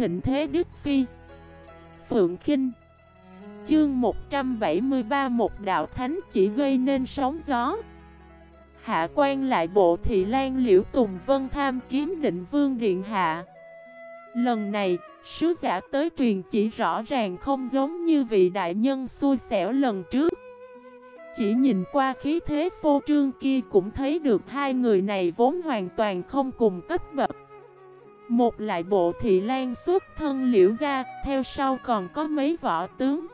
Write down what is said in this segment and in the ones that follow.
thịnh thế Đức Phi. Phượng Kinh. Chương 173 Một đạo thánh chỉ gây nên sóng gió. Hạ quan lại bộ thị lan liễu Tùng Vân tham kiếm định vương điện hạ. Lần này, sứ giả tới truyền chỉ rõ ràng không giống như vị đại nhân xui xẻo lần trước. Chỉ nhìn qua khí thế phô trương kia cũng thấy được hai người này vốn hoàn toàn không cùng cấp bậc. Một lại bộ thị lan xuất thân liễu ra, theo sau còn có mấy võ tướng.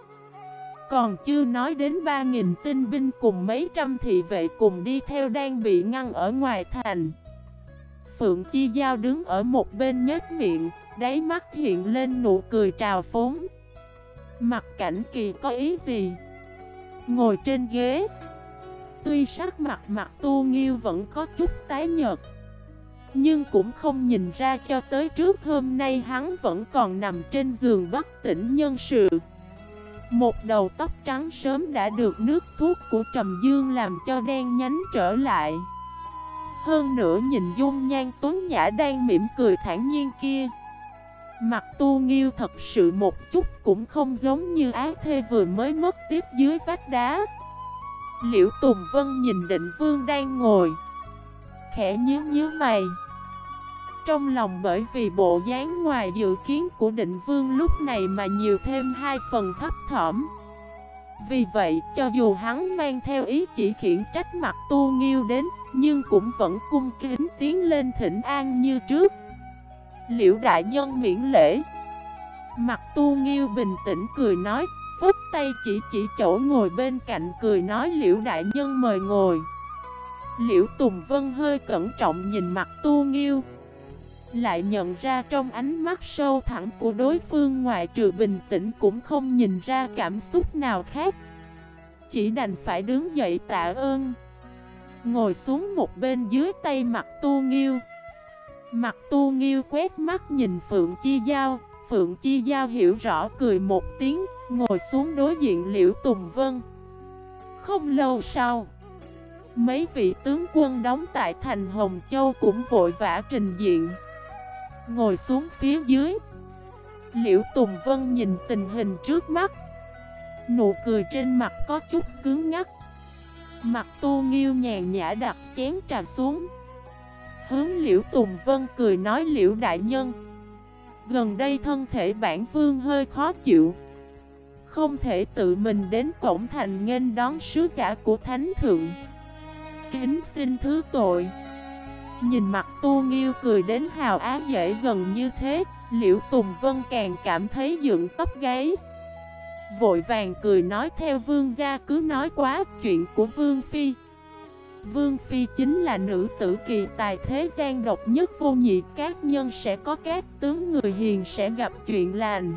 Còn chưa nói đến 3.000 tinh binh cùng mấy trăm thị vệ cùng đi theo đang bị ngăn ở ngoài thành. Phượng Chi Giao đứng ở một bên nhếch miệng, đáy mắt hiện lên nụ cười trào phúng. Mặt cảnh kỳ có ý gì? Ngồi trên ghế. Tuy sắc mặt mặt tu nghiêu vẫn có chút tái nhợt. Nhưng cũng không nhìn ra cho tới trước hôm nay hắn vẫn còn nằm trên giường bất tỉnh nhân sự. Một đầu tóc trắng sớm đã được nước thuốc của Trầm Dương làm cho đen nhánh trở lại. Hơn nữa nhìn dung nhan tuấn nhã đang mỉm cười thản nhiên kia. Mặt tu nghiêu thật sự một chút cũng không giống như ác thê vừa mới mất tiếp dưới vách đá. Liễu Tùng Vân nhìn định vương đang ngồi. Khẽ nhíu nhíu mày trong lòng bởi vì bộ dáng ngoài dự kiến của định vương lúc này mà nhiều thêm hai phần thấp thỏm. Vì vậy, cho dù hắn mang theo ý chỉ khiển trách mặt tu nghiêu đến Nhưng cũng vẫn cung kính tiến lên thỉnh an như trước. Liễu đại nhân miễn lễ. Mặt tu nghiêu bình tĩnh cười nói Phúc tay chỉ chỉ chỗ ngồi bên cạnh cười nói liễu đại nhân mời ngồi. Liễu Tùng Vân hơi cẩn trọng nhìn mặt tu nghiêu lại nhận ra trong ánh mắt sâu thẳng của đối phương ngoại trừ bình tĩnh cũng không nhìn ra cảm xúc nào khác. Chỉ đành phải đứng dậy tạ ơn. Ngồi xuống một bên dưới tay mặt tu nghiêu. Mặt tu nghiêu quét mắt nhìn Phượng Chi Giao. Phượng Chi Giao hiểu rõ cười một tiếng, Ngồi xuống đối diện Liễu Tùng Vân. Không lâu sau, Mấy vị tướng quân đóng tại thành Hồng Châu cũng vội vã trình diện. Ngồi xuống phía dưới. Liễu Tùng Vân nhìn tình hình trước mắt. Nụ cười trên mặt có chút cứng ngắt Mặt tu nghiêu nhàn nhã đặt chén trà xuống. Hướng Liễu Tùng Vân cười nói, Liễu Đại Nhân, Gần đây thân thể bản vương hơi khó chịu. Không thể tự mình đến cổng thành nghênh đón sứ giả của Thánh Thượng. Kính xin thứ tội. Nhìn mặt tu nghiêu cười đến hào á dễ gần như thế. Liễu Tùng Vân càng cảm thấy dựng tóc gáy. Vội vàng cười nói theo vương gia cứ nói quá chuyện của vương phi. Vương phi chính là nữ tử kỳ tài thế gian độc nhất vô nhị, Các nhân sẽ có các tướng người hiền sẽ gặp chuyện lành.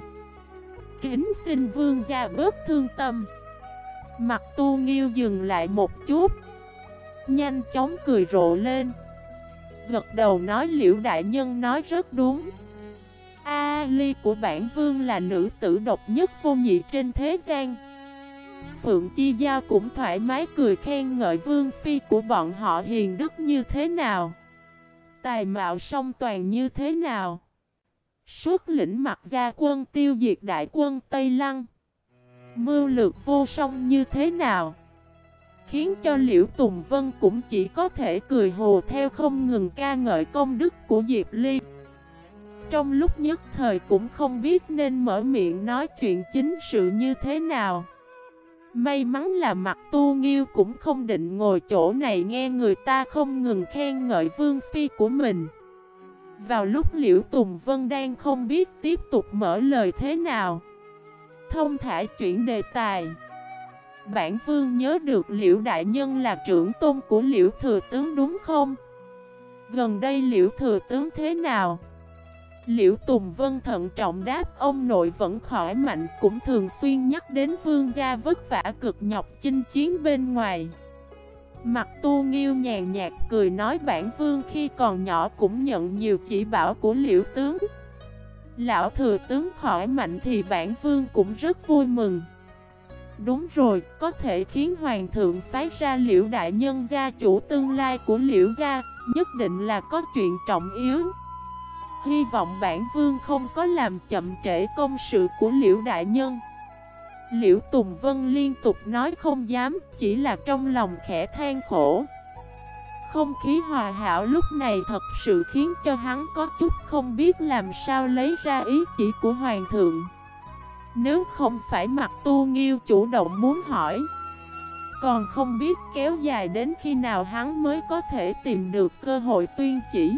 Kính xin vương gia bớt thương tâm. Mặt tu nghiêu dừng lại một chút, Nhanh chóng cười rộ lên gật đầu nói liễu đại nhân nói rất đúng. A ly của bản vương là nữ tử độc nhất vô nhị trên thế gian. Phượng Chi Giao cũng thoải mái cười khen ngợi vương phi của bọn họ hiền đức như thế nào. Tài mạo song toàn như thế nào. Suốt lĩnh mặt gia quân tiêu diệt đại quân Tây Lăng. Mưu lược vô song như thế nào. Khiến cho Liễu Tùng Vân cũng chỉ có thể cười hồ theo không ngừng ca ngợi công đức của Diệp Ly. Trong lúc nhất thời cũng không biết nên mở miệng nói chuyện chính sự như thế nào. May mắn là mặt tu nghiêu cũng không định ngồi chỗ này nghe người ta không ngừng khen ngợi vương phi của mình. Vào lúc Liễu Tùng Vân đang không biết tiếp tục mở lời thế nào, Thông thả chuyển đề tài Bản vương nhớ được liễu đại nhân là trưởng tôn của liễu thừa tướng đúng không? Gần đây liễu thừa tướng thế nào? Liễu Tùng Vân thận trọng đáp, ông nội vẫn khỏi mạnh, cũng thường xuyên nhắc đến vương gia vất vả cực nhọc chinh chiến bên ngoài. Mặt tu nghiêu nhàn nhạt cười nói bản vương khi còn nhỏ cũng nhận nhiều chỉ bảo của liễu tướng. Lão thừa tướng khỏi mạnh thì bản vương cũng rất vui mừng. Đúng rồi, có thể khiến hoàng thượng phái ra liễu đại nhân gia chủ tương lai của liễu gia, nhất định là có chuyện trọng yếu. Hy vọng bản vương không có làm chậm trễ công sự của Liễu Đại Nhân. Liễu Tùng Vân liên tục nói không dám Chỉ là trong lòng khẽ than khổ. Không khí hòa hảo lúc này thật sự khiến cho hắn có chút không biết làm sao lấy ra ý chỉ của Hoàng thượng. Nếu không phải mặt tu nghiêu chủ động muốn hỏi, Còn không biết kéo dài đến khi nào hắn mới có thể tìm được cơ hội tuyên chỉ.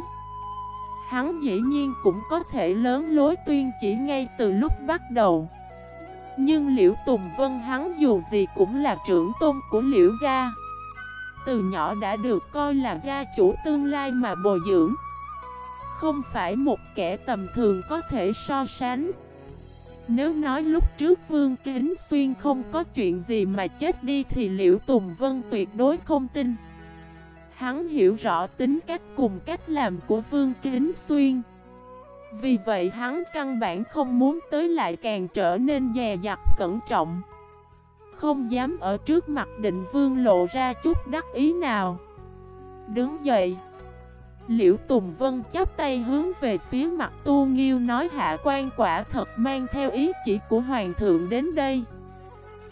Hắn dĩ nhiên cũng có thể lớn lối tuyên chỉ ngay từ lúc bắt đầu. Nhưng Liễu Tùng Vân hắn dù gì cũng là trưởng tôn của Liễu Gia. Từ nhỏ đã được coi là gia chủ tương lai mà bồi dưỡng. Không phải một kẻ tầm thường có thể so sánh. Nếu nói lúc trước Vương Kính Xuyên không có chuyện gì mà chết đi thì Liễu Tùng Vân tuyệt đối không tin. Hắn hiểu rõ tính cách cùng cách làm của Vương Kính Xuyên. Vì vậy hắn căn bản không muốn tới lại càng trở nên dè dặt cẩn trọng. Không dám ở trước mặt định vương lộ ra chút đắc ý nào. Đứng dậy Liễu Tùng Vân chắp tay hướng về phía mặt tu nghiêu nói hạ quan quả thật mang theo ý chỉ của Hoàng thượng đến đây.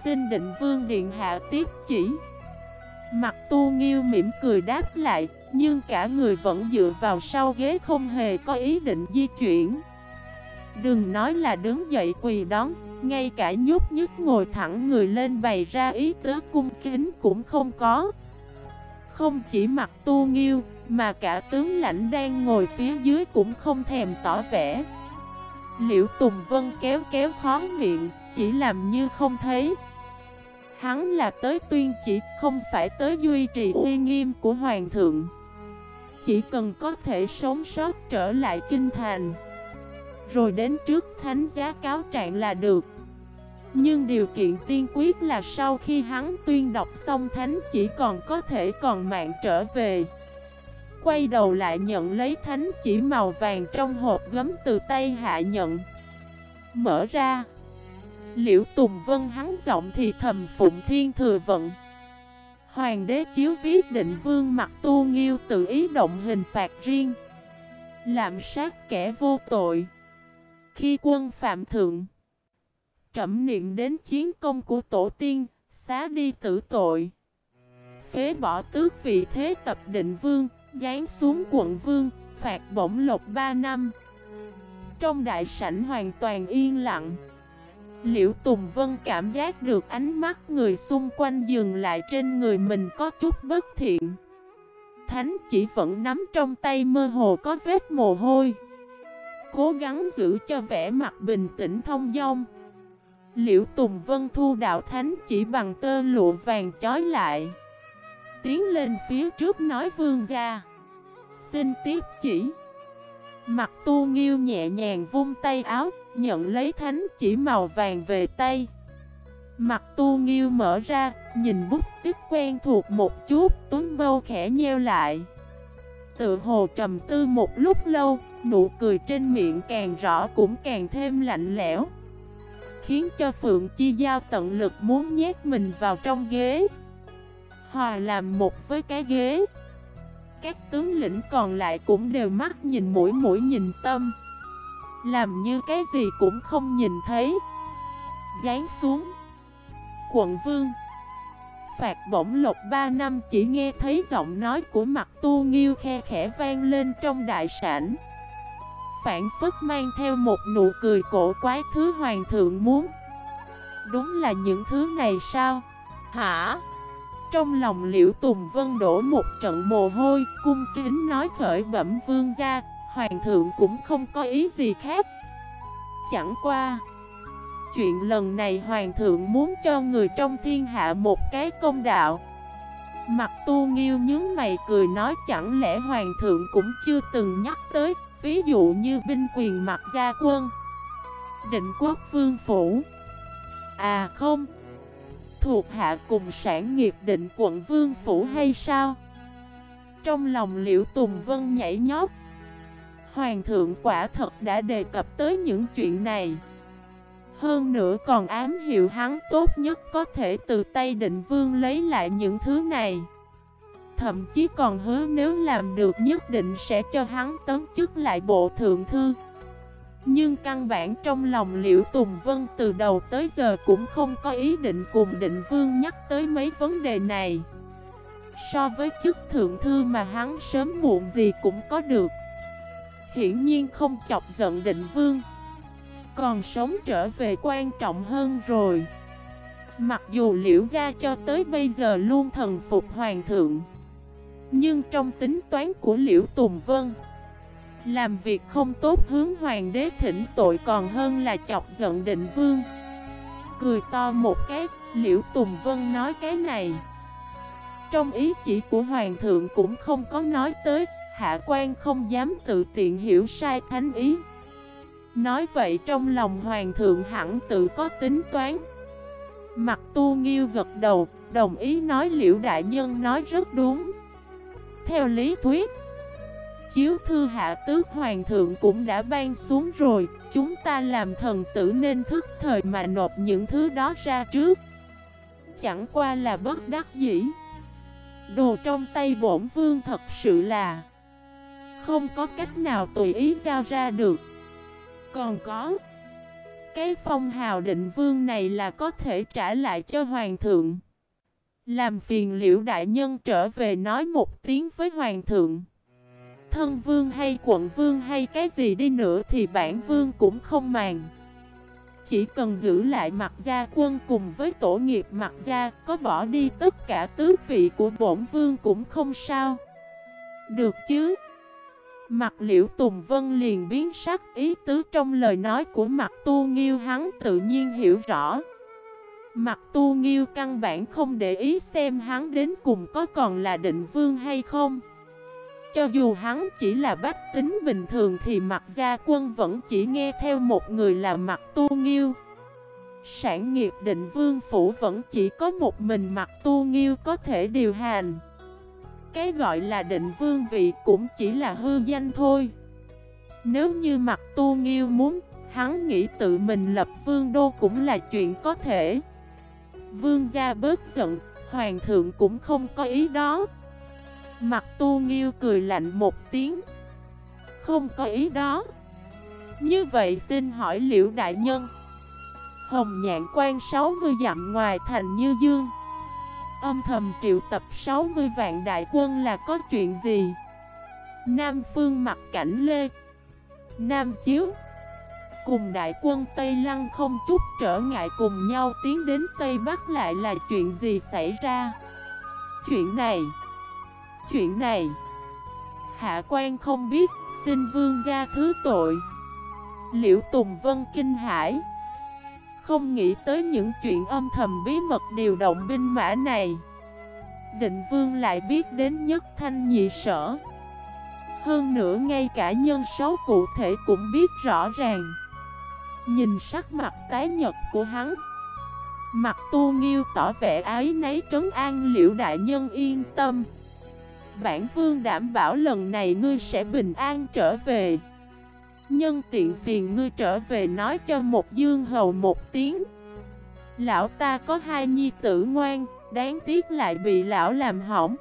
Xin định vương điện hạ tiếp chỉ. Mặt tu nghiêu mỉm cười đáp lại, Nhưng cả người vẫn dựa vào sau ghế không hề có ý định di chuyển. Đừng nói là đứng dậy quỳ đón, Ngay cả nhút nhứt ngồi thẳng người lên bày ra ý tứ cung kính cũng không có. Không chỉ mặt tu nghiêu Mà cả tướng lãnh đang ngồi phía dưới cũng không thèm tỏ vẻ. Liễu Tùng Vân kéo kéo khó miệng Chỉ làm như không thấy. Hắn là tới tuyên chỉ, không phải tới duy trì uy nghiêm của Hoàng thượng. Chỉ cần có thể sống sót trở lại kinh thành. Rồi đến trước thánh giá cáo trạng là được. Nhưng điều kiện tiên quyết là sau khi hắn tuyên đọc xong thánh chỉ còn có thể còn mạng trở về. Quay đầu lại nhận lấy thánh chỉ màu vàng trong hộp gấm từ tay hạ nhận. Mở ra. Liễu Tùng Vân hắn giọng thì thầm phụng thiên thừa vận. Hoàng đế chiếu viết định vương mặt tu nghiêu tự ý động hình phạt riêng. Lạm sát kẻ vô tội. Khi quân phạm thượng Trẩm niệm đến chiến công của tổ tiên, Xá đi tử tội. Phế bỏ tước vị thế tập định vương, Giáng xuống quận vương, Phạt bổng lộc 3 năm. Trong đại sảnh hoàn toàn yên lặng. Liễu Tùng Vân cảm giác được ánh mắt người xung quanh dừng lại trên người mình có chút bất thiện. Thánh chỉ vẫn nắm trong tay mơ hồ có vết mồ hôi. Cố gắng giữ cho vẻ mặt bình tĩnh thông dong. Liễu Tùng Vân thu đạo thánh chỉ bằng tơ lụa vàng chói lại. Tiến lên phía trước nói vương ra Xin tiếp chỉ. Mặt tu nghiêu nhẹ nhàng vung tay áo, Nhận lấy thánh chỉ màu vàng về tay. Mặt tu nghiêu mở ra, Nhìn bút tích quen thuộc một chút Tuấn mâu khẽ nheo lại. Tự hồ trầm tư một lúc lâu, Nụ cười trên miệng càng rõ cũng càng thêm lạnh lẽo. Khiến cho Phượng Chi Giao tận lực muốn nhét mình vào trong ghế. Hòa làm một với cái ghế. Các tướng lĩnh còn lại cũng đều mắt nhìn mũi mũi nhìn tâm. Làm như cái gì cũng không nhìn thấy. Dán xuống. Quận vương. Phạt bổng lộc 3 năm chỉ nghe thấy giọng nói của mặt tu nghiêu khe khẽ vang lên trong đại sản Phản phất mang theo một nụ cười cổ quái thứ hoàng thượng muốn Đúng là những thứ này sao? Hả? Trong lòng liễu Tùng Vân đổ một trận mồ hôi, Cung kính nói khởi bẩm vương ra Hoàng thượng cũng không có ý gì khác Chẳng qua, Chuyện lần này Hoàng thượng muốn cho người trong thiên hạ một cái công đạo Mặt tu nghiêu nhướng mày cười nói chẳng lẽ Hoàng thượng cũng chưa từng nhắc tới Ví dụ như binh quyền mặt gia quân. Định quốc vương phủ. À không. Thuộc hạ cùng sản nghiệp định quận vương phủ hay sao? Trong lòng liễu Tùng Vân nhảy nhót. Hoàng thượng quả thật đã đề cập tới những chuyện này. Hơn nữa còn ám hiệu hắn tốt nhất có thể từ tay định vương lấy lại những thứ này thậm chí còn hứa nếu làm được nhất định sẽ cho hắn tấn chức lại bộ thượng thư. Nhưng căn bản trong lòng Liễu Tùng Vân từ đầu tới giờ cũng không có ý định cùng định vương nhắc tới mấy vấn đề này. So với chức thượng thư mà hắn sớm muộn gì cũng có được. Hiển nhiên không chọc giận định vương. Còn sống trở về quan trọng hơn rồi. Mặc dù liễu gia cho tới bây giờ luôn thần phục hoàng thượng nhưng trong tính toán của liễu Tùng Vân Làm việc không tốt hướng hoàng đế thỉnh tội còn hơn là chọc giận định vương. Cười to một cái, liễu Tùng Vân nói cái này. Trong ý chỉ của hoàng thượng cũng không có nói tới Hạ quan không dám tự tiện hiểu sai thánh ý. Nói vậy trong lòng hoàng thượng hẳn tự có tính toán. Mặt tu nghiêu gật đầu, đồng ý nói liễu đại nhân nói rất đúng. Theo lý thuyết, chiếu thư hạ tước hoàng thượng cũng đã ban xuống rồi, chúng ta làm thần tử nên thức thời mà nộp những thứ đó ra trước. Chẳng qua là bất đắc dĩ. Đồ trong tay bổn vương thật sự là không có cách nào tùy ý giao ra được. Còn có cái phong hào định vương này là có thể trả lại cho hoàng thượng. Làm phiền liễu đại nhân trở về nói một tiếng với hoàng thượng. Thân vương hay quận vương hay cái gì đi nữa thì bản vương cũng không màng. Chỉ cần giữ lại mặt gia quân cùng với tổ nghiệp mặt gia, có bỏ đi tất cả tước vị của bổn vương cũng không sao. Được chứ? Mặt liễu Tùng Vân liền biến sắc, ý tứ trong lời nói của mặt tu nghiêu hắn tự nhiên hiểu rõ. Mặt tu nghiêu căn bản không để ý xem hắn đến cùng có còn là định vương hay không. Cho dù hắn chỉ là bách tính bình thường thì mặt gia quân vẫn chỉ nghe theo một người là mặt tu nghiêu. Sản nghiệp định vương phủ vẫn chỉ có một mình mặt tu nghiêu có thể điều hành. Cái gọi là định vương vị cũng chỉ là hư danh thôi Nếu như mặt tu nghiêu muốn, Hắn nghĩ tự mình lập vương đô cũng là chuyện có thể Vương gia bớt giận, Hoàng thượng cũng không có ý đó. Mặt tu nghiêu cười lạnh một tiếng. Không có ý đó. Như vậy xin hỏi liễu đại nhân, Hồng nhạn quan 60 dặm ngoài thành Như Dương, Âm thầm triệu tập 60 vạn đại quân là có chuyện gì? Nam Phương mặt cảnh Lê, Nam Chiếu Cùng đại quân Tây Lăng không chút trở ngại cùng nhau tiến đến Tây Bắc lại là chuyện gì xảy ra? Chuyện này Chuyện này. Hạ quan không biết, Xin vương gia thứ tội. Liễu Tùng Vân kinh hải không nghĩ tới những chuyện âm thầm bí mật điều động binh mã này. Định vương lại biết đến nhất thanh nhị sở. Hơn nữa ngay cả nhân số cụ thể cũng biết rõ ràng. Nhìn sắc mặt tái nhật của hắn. Mặt tu nghiêu tỏ vẻ ái nấy trấn an liễu đại nhân yên tâm. Bản vương đảm bảo lần này ngươi sẽ bình an trở về. Nhân tiện phiền ngươi trở về nói cho một dương hầu một tiếng. Lão ta có hai nhi tử ngoan, Đáng tiếc lại bị lão làm hỏng.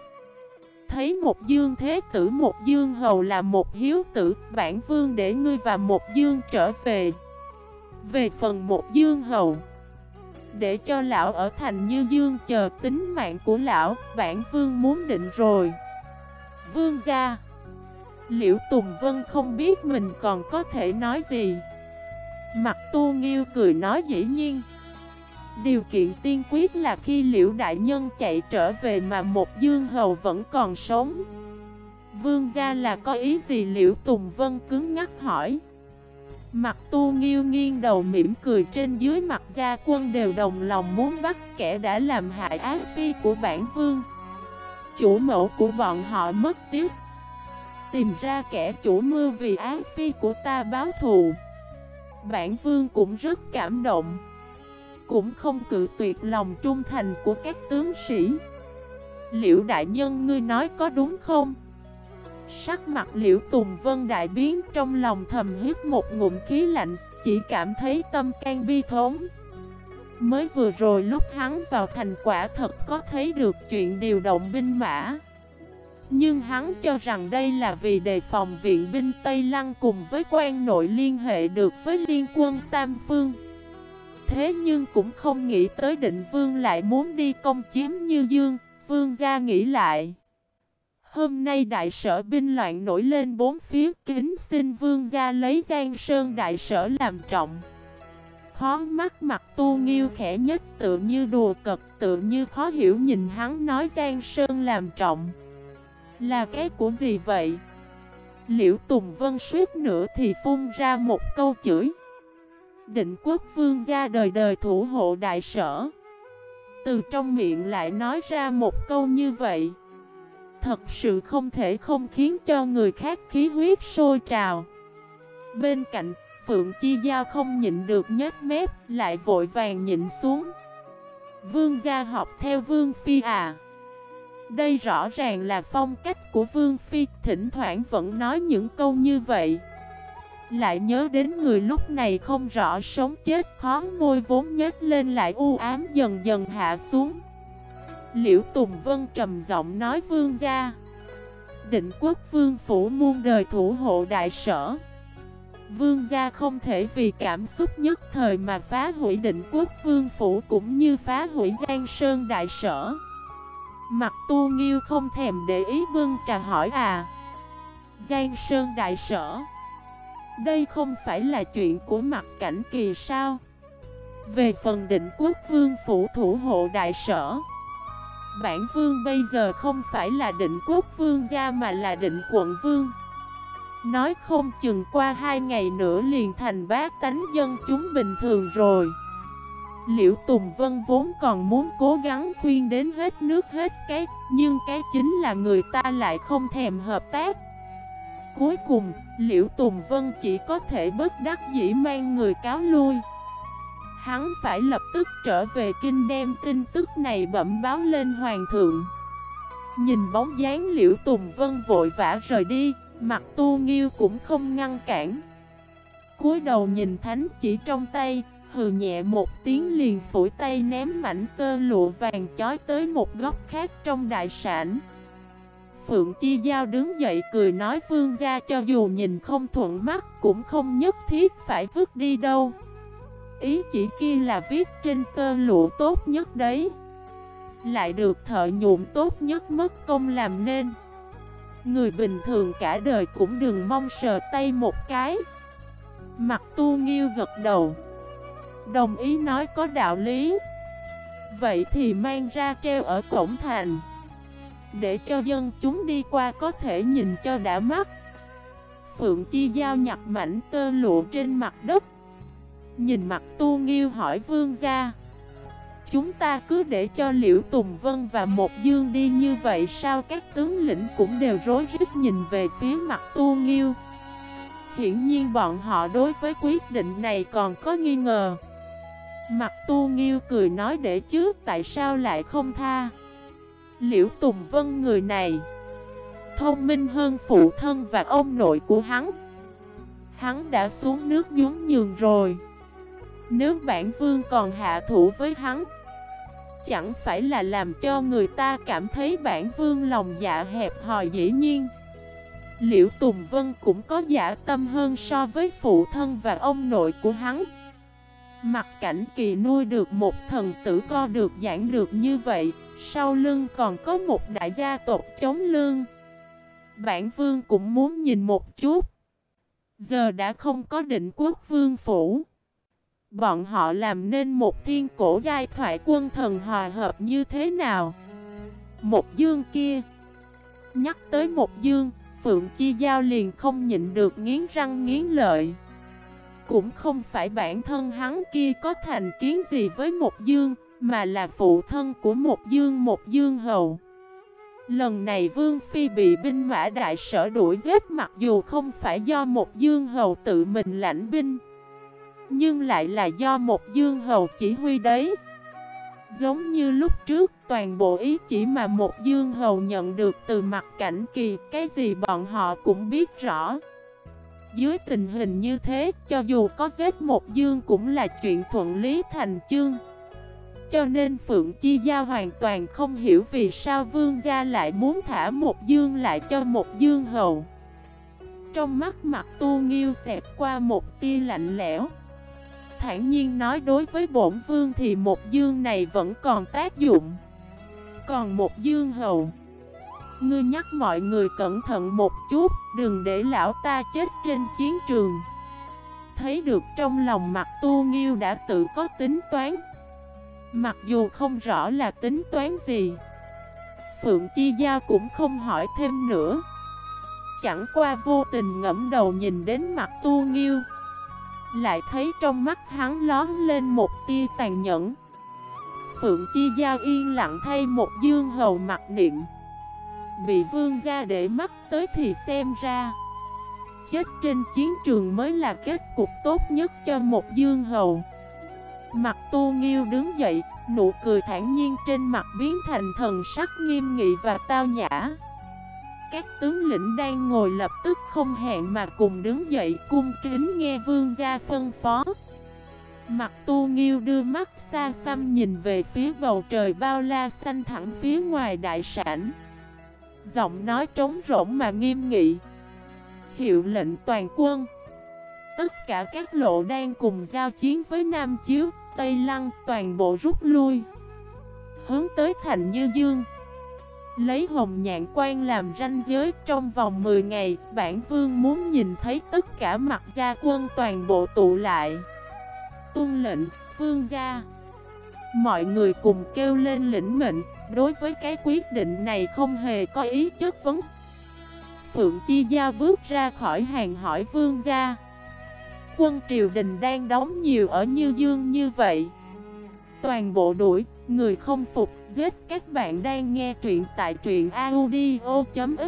Thấy một dương thế tử, một dương hầu là một hiếu tử, Bản vương để ngươi và một dương trở về. Về phần một dương hầu Để cho lão ở thành như dương, chờ tính mạng của lão, Bản vương muốn định rồi. Vương gia. Liễu Tùng Vân không biết mình còn có thể nói gì. Mặt tu nghiêu cười nói dĩ nhiên. Điều kiện tiên quyết là khi liễu đại nhân chạy trở về mà một dương hầu vẫn còn sống. Vương gia là có ý gì? Liễu Tùng Vân cứng ngắt hỏi. Mặt tu nghiêu nghiêng đầu mỉm cười trên dưới mặt gia quân đều đồng lòng muốn bắt kẻ đã làm hại ác phi của bản vương. Chủ mẫu của bọn họ mất tiếc, Tìm ra kẻ chủ mưu vì ác phi của ta báo thù. Bản vương cũng rất cảm động, Cũng không cự tuyệt lòng trung thành của các tướng sĩ. Liễu đại nhân, ngươi nói có đúng không? Sắc mặt liễu Tùng Vân đại biến trong lòng thầm hít một ngụm khí lạnh Chỉ cảm thấy tâm can bi thốn Mới vừa rồi lúc hắn vào thành quả thật có thấy được chuyện điều động binh mã Nhưng hắn cho rằng đây là vì đề phòng viện binh Tây Lăng cùng với quan nội liên hệ được với liên quân Tam Phương. Thế nhưng cũng không nghĩ tới định vương lại muốn đi công chiếm Như Dương, vương gia nghĩ lại. Hôm nay đại sở binh loạn nổi lên bốn phía kính xin vương gia lấy Giang Sơn đại sở làm trọng. Khó mắt mặt tu nghiêu khẽ nhất tự như đùa cật tự như khó hiểu nhìn hắn nói Giang Sơn làm trọng. Là cái của gì vậy? Liễu Tùng Vân suýt nữa thì phun ra một câu chửi. Định quốc vương gia đời đời thủ hộ đại sở. Từ trong miệng lại nói ra một câu như vậy. Thật sự không thể không khiến cho người khác khí huyết sôi trào. Bên cạnh, Phượng Chi Giao không nhịn được nhếch mép, lại vội vàng nhịn xuống. Vương gia học theo Vương Phi à. Đây rõ ràng là phong cách của Vương Phi, thỉnh thoảng vẫn nói những câu như vậy. Lại nhớ đến người lúc này không rõ sống chết khó môi vốn nhếch lên lại u ám dần dần hạ xuống. Liễu Tùng Vân trầm giọng nói vương gia. Định quốc vương phủ muôn đời thủ hộ đại sở. Vương gia không thể vì cảm xúc nhất thời mà phá hủy định quốc vương phủ cũng như phá hủy Giang Sơn đại sở. Mặt tu nghiêu không thèm để ý vương trà hỏi à Giang Sơn đại sở? Đây không phải là chuyện của mặt cảnh kỳ sao? Về phần định quốc vương phủ thủ hộ đại sở Bản vương bây giờ không phải là định quốc vương gia mà là định quận vương. Nói không chừng qua hai ngày nữa liền thành bát tánh dân chúng bình thường rồi. Liễu Tùng Vân vốn còn muốn cố gắng khuyên đến hết nước hết cái Nhưng cái chính là người ta lại không thèm hợp tác. Cuối cùng, Liễu Tùng Vân chỉ có thể bất đắc dĩ mang người cáo lui. Hắn phải lập tức trở về kinh đem tin tức này bẩm báo lên hoàng thượng. Nhìn bóng dáng liễu Tùng Vân vội vã rời đi, Mặt tu nghiêu cũng không ngăn cản. Cúi đầu nhìn thánh chỉ trong tay, Hừ nhẹ một tiếng liền phủi tay ném mảnh tơ lụa vàng chói tới một góc khác trong đại sản Phượng Chi Giao đứng dậy cười nói vương gia cho dù nhìn không thuận mắt cũng không nhất thiết phải vứt đi đâu. Ý chỉ kia là viết trên tơ lụa tốt nhất đấy. Lại được thợ nhuộm tốt nhất mất công làm nên. Người bình thường cả đời cũng đừng mong sờ tay một cái. Mặt tu nghiêu gật đầu. Đồng ý nói có đạo lý. Vậy thì mang ra treo ở cổng thành. Để cho dân chúng đi qua có thể nhìn cho đã mắt. Phượng Chi Giao nhặt mảnh tơ lụa trên mặt đất. Nhìn mặt tu nghiêu hỏi vương gia, Chúng ta cứ để cho Liễu Tùng Vân và Một Dương đi như vậy sao các tướng lĩnh cũng đều rối rít nhìn về phía mặt tu nghiêu? Hiển nhiên bọn họ đối với quyết định này còn có nghi ngờ. Mặt tu nghiêu cười nói, để chứ, tại sao lại không tha? Liễu Tùng Vân người này, Thông minh hơn phụ thân và ông nội của hắn. Hắn đã xuống nước nhún nhường rồi nếu bản vương còn hạ thủ với hắn, Chẳng phải là làm cho người ta cảm thấy bản vương lòng dạ hẹp hòi dĩ nhiên. Liễu Tùng Vân cũng có giả tâm hơn so với phụ thân và ông nội của hắn. Mặt cảnh kỳ nuôi được một thần tử co được giảng được như vậy, Sau lưng còn có một đại gia tộc chống lương. Bản vương cũng muốn nhìn một chút. Giờ đã không có định quốc vương phủ. Bọn họ làm nên một thiên cổ giai thoại quân thần hòa hợp như thế nào? Một dương kia. Nhắc tới một dương, Phượng Chi Giao liền không nhịn được nghiến răng nghiến lợi. Cũng không phải bản thân hắn kia có thành kiến gì với một dương, Mà là phụ thân của một dương một dương hầu. Lần này Vương Phi bị binh mã đại sở đuổi giết mặc dù không phải do một dương hầu tự mình lãnh binh nhưng lại là do một dương hầu chỉ huy đấy. Giống như lúc trước, toàn bộ ý chỉ mà một dương hầu nhận được từ mặt cảnh kỳ, Cái gì bọn họ cũng biết rõ. Dưới tình hình như thế, cho dù có giết một dương cũng là chuyện thuận lý thành chương. Cho nên Phượng Chi Gia hoàn toàn không hiểu vì sao vương gia lại muốn thả một dương lại cho một dương hầu. Trong mắt mặt tu nghiêu xẹt qua một tia lạnh lẽo. Thản nhiên nói đối với bổn vương thì một dương này vẫn còn tác dụng. Còn một dương hầu, Ngươi nhắc mọi người cẩn thận một chút, Đừng để lão ta chết trên chiến trường. Thấy được trong lòng mặt tu nghiêu đã tự có tính toán. Mặc dù không rõ là tính toán gì, Phượng Chi Gia cũng không hỏi thêm nữa. Chẳng qua vô tình ngẫm đầu nhìn đến mặt tu nghiêu. Lại thấy trong mắt hắn lón lên một tia tàn nhẫn. Phượng Chi Gia yên lặng thay một dương hầu mặt niệm. Bị vương gia để mắt tới thì xem ra Chết trên chiến trường mới là kết cục tốt nhất cho một dương hầu. Mặt tu nghiêu đứng dậy, nụ cười thản nhiên trên mặt biến thành thần sắc nghiêm nghị và tao nhã. Các tướng lĩnh đang ngồi lập tức không hẹn mà cùng đứng dậy cung kính nghe vương gia phân phó. Mặt tu nghiêu đưa mắt xa xăm nhìn về phía bầu trời bao la xanh thẳng phía ngoài đại sản Giọng nói trống rỗng mà nghiêm nghị. Hiệu lệnh toàn quân. Tất cả các lộ đang cùng giao chiến với Nam Chiếu, Tây Lăng toàn bộ rút lui. Hướng tới thành Như Dương. Lấy hồng nhạn quan làm ranh giới. Trong vòng 10 ngày Bản vương muốn nhìn thấy tất cả mặt gia quân toàn bộ tụ lại. Tuân lệnh, vương gia. Mọi người cùng kêu lên lĩnh mệnh. Đối với cái quyết định này không hề có ý chất vấn. Phượng Chi Giao bước ra khỏi hàng hỏi vương gia. Quân triều đình đang đóng nhiều ở Như Dương như vậy. Toàn bộ đuổi, người không phục, giết các bạn đang nghe truyện tại truyện audio.fif